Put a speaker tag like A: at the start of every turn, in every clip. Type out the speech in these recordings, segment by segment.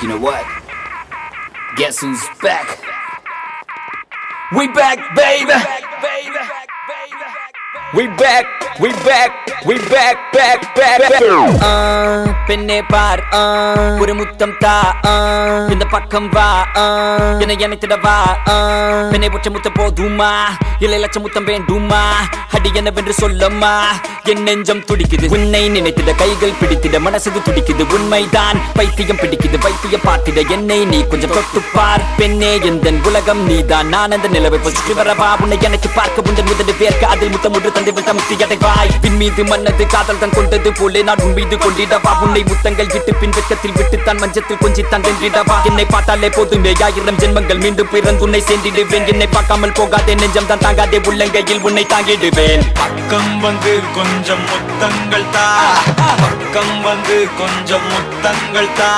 A: You know what? Guess who's back? We back, baby. We back, we back, we back, back, back, back.
B: பெண்ணே பார். ஒரு முத்தம் தா. இந்த பக்கம் வா. என்னை இணைத்திட வா. பெண்ணை ஒற்றை முத்தம் போதுமா? இல்லை லட்சம் முத்தம் வேண்டுமா? அடி என்னவென்று சொல்லம்மா என் நெஞ்சம் துடிக்குது. உன்னை நினைத்திட கைகள் பிடித்திட மனசது துடிக்குது. உண்மைதான். பைத்தியம் பிடிக்குது. வைத்தியம் பார்த்திட என்னை நீ கொஞ்சம் தொட்டு பார் பெண்ணே எந்த உலகம் நீதான். நான் அந்த நிலவை சுற்றி வரவா? உன்னை எனக்கு பார்க்க உந்தன் முதல் வேர்க்க. அதில் முத்தம் ஒன்று தந்தை விட்ட முத்தி அடைவாய் பின் மீது மன்னது காதல் தான் கொண்டது போலே நான் உன் மீது கொண்டிடவா? உன்னை முத்தங்கள் விட்டு பின் வெக்கத்தில் விட்டு தான் மஞ்சத்தில் கொஞ்சி தான் வென்றிடவா? என்னை பார்த்தாலே போதுமே ஆயிரம் ஜென்மங்கள் மீண்டும் பிறந்து உன்னை சேர்ந்திடுவேன். என்னை பார்க்காமல் போகாதே நெஞ்சம் தான் தாங்காதே உள்ளங்கையில் உன்னை தாங்கிடுவேன்.
C: பக்கம் வந்து கொஞ்சம் முத்தங்கள் தா. பக்கம் வந்து கொஞ்சம் முத்தங்கள் தா.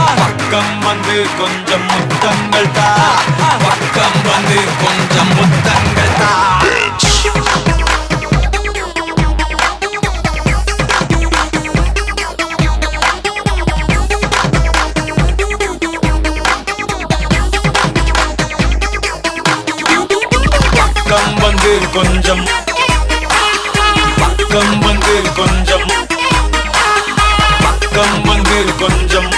C: பக்கம் வந்து கொஞ்சம் முத்தங்கள் தா. வந்து கொஞ்சம். பக்கம் வந்து கொஞ்சம். பக்கம் வந்து கொஞ்சம்.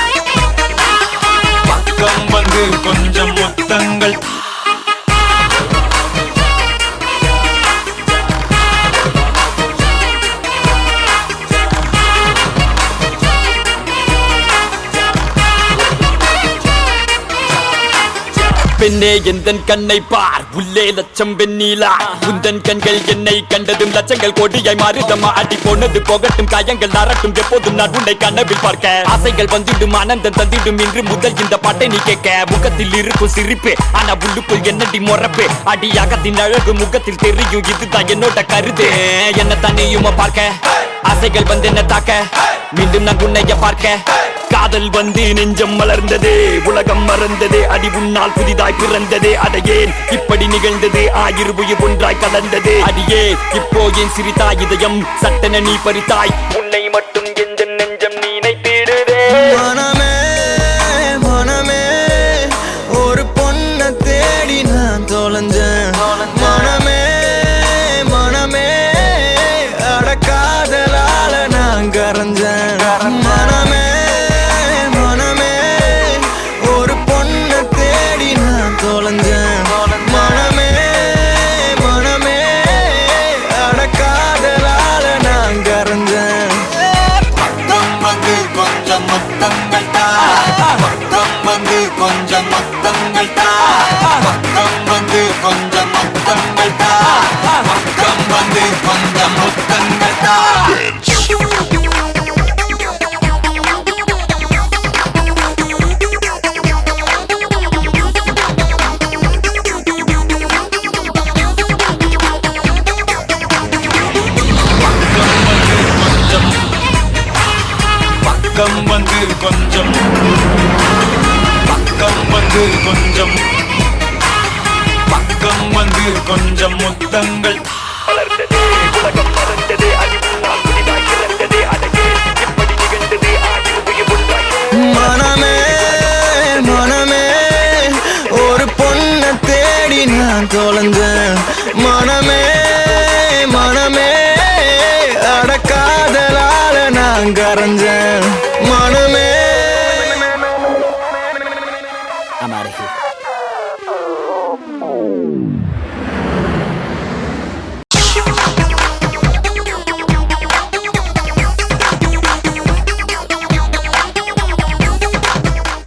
C: பக்கம் வந்து கொஞ்சம். முத்தங்கள்
B: பெண்ணே எந்தன் கண்ணை பார்? உள்ளே லட்சம் வெண்ணீலா. உந்தன் கண்கள் என்னை கண்டதும் லட்சங்கள் கோடியாய் மாறுதம்மா. அடி போனது போகட்டும் காயங்கள் நரட்டும். எப்போதும் நான் உன்னை கனவில் பார்க்க. ஆசைகள் வந்துடும் ஆனந்தம் தந்திடும். இன்று முதல் இந்த பாட்டை நீ கேட்க. முகத்தில் இருக்கும் சிரிப்பு ஆனா உள்ளுக்குள் என்னடி முறப்பு அடி அகத்தின் அழகு முகத்தில் தெரியும் இதுதான் என்னோட கருத்து. என்ன தனியுமா பார்க்க? ஆசைகள் வந்து என்ன தாக்க. மீண்டும் நான் உன்னைய பார்க்க. காதல் வந்து நெஞ்சம் மலர்ந்ததே உலகம் மறந்ததே அடி உன்னால் புதிதாய் பிறந்ததே அடையேன் இப்படி நிகழ்ந்தது ஆயிரு உயிர் ஒன்றாய் கலந்தது அடியே இப்போ என் சிறிதாய் இதயம்? சட்டன நீ பறித்தாய். உன்னை மட்டும் எந்த
C: பக்கம் வந்து கொஞ்சம். பக்கம் வந்து கொஞ்சம். பக்கம் வந்து கொஞ்சம் முத்தங்கள்.
B: மலர்ந்தது உலகம்